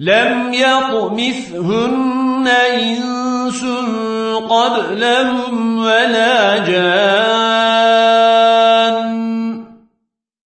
لم يطمثهن إنس قبلهم ولا جان